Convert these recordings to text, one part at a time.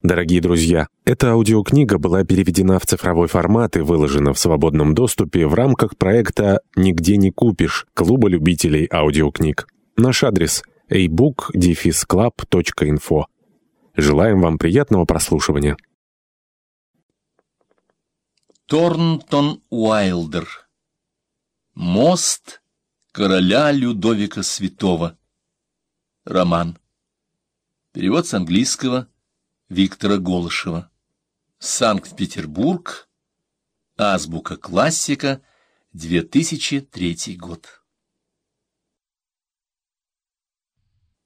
Дорогие друзья, эта аудиокнига была переведена в цифровой формат и выложена в свободном доступе в рамках проекта «Нигде не купишь» Клуба любителей аудиокниг. Наш адрес – ebook-club.info. Желаем вам приятного прослушивания. Торнтон Уайлдер Мост короля Людовика Святого Роман Перевод с английского Виктора Голышева. Санкт-Петербург. Азбука классика. 2003 год.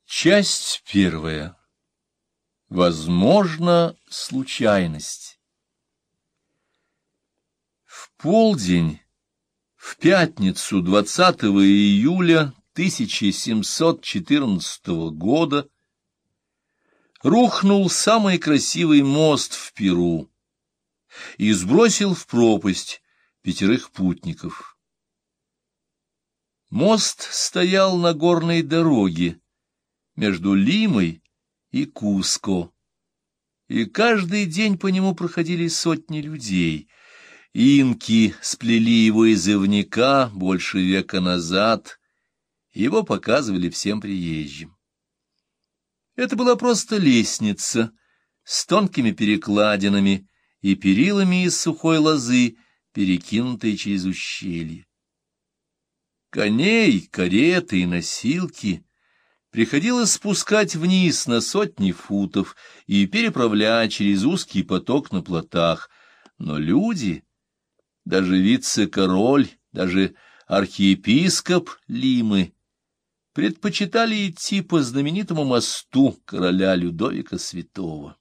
Часть первая. Возможно, случайность. В полдень, в пятницу 20 июля 1714 года, рухнул самый красивый мост в Перу и сбросил в пропасть пятерых путников. Мост стоял на горной дороге между Лимой и Куско, и каждый день по нему проходили сотни людей. Инки сплели его из ивника больше века назад, его показывали всем приезжим. Это была просто лестница с тонкими перекладинами и перилами из сухой лозы, перекинутой через ущелье. Коней, кареты и носилки приходилось спускать вниз на сотни футов и переправлять через узкий поток на плотах, но люди, даже вице-король, даже архиепископ Лимы, предпочитали идти по знаменитому мосту короля Людовика Святого.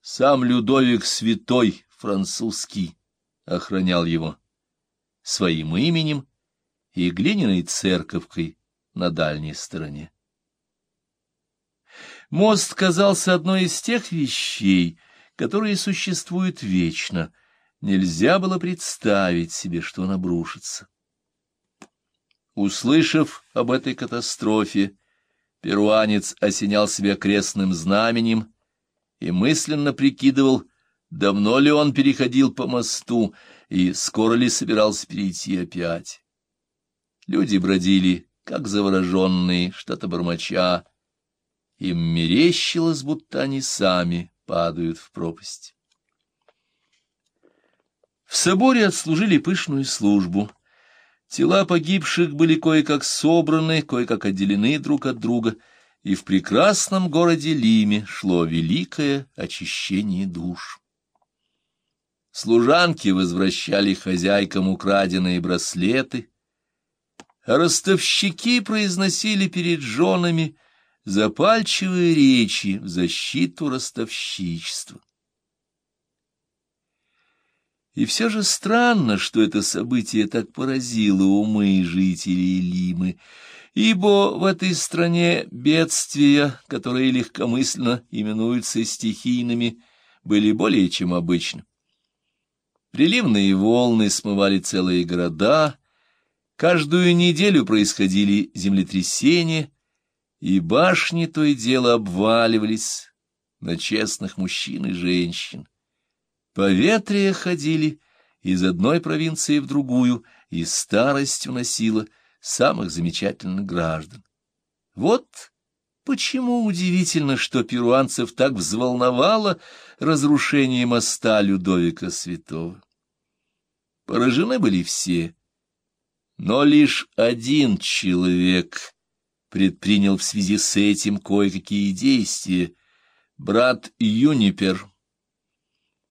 Сам Людовик Святой, французский, охранял его своим именем и глиняной церковкой на дальней стороне. Мост казался одной из тех вещей, которые существуют вечно. Нельзя было представить себе, что он обрушится. Услышав об этой катастрофе, перуанец осенял себя крестным знаменем и мысленно прикидывал, давно ли он переходил по мосту и скоро ли собирался перейти опять. Люди бродили, как завороженные, что-то бормоча. Им мерещилось, будто они сами падают в пропасть. В соборе отслужили пышную службу — Тела погибших были кое-как собраны, кое-как отделены друг от друга, и в прекрасном городе Лиме шло великое очищение душ. Служанки возвращали хозяйкам украденные браслеты, а ростовщики произносили перед женами запальчивые речи в защиту ростовщичества. И все же странно, что это событие так поразило умы жителей Лимы, ибо в этой стране бедствия, которые легкомысленно именуются стихийными, были более чем обычно. Приливные волны смывали целые города, каждую неделю происходили землетрясения, и башни то и дело обваливались на честных мужчин и женщин. Поветрия ходили из одной провинции в другую, и старость уносила самых замечательных граждан. Вот почему удивительно, что перуанцев так взволновало разрушение моста Людовика Святого. Поражены были все, но лишь один человек предпринял в связи с этим кое-какие действия — брат Юнипер —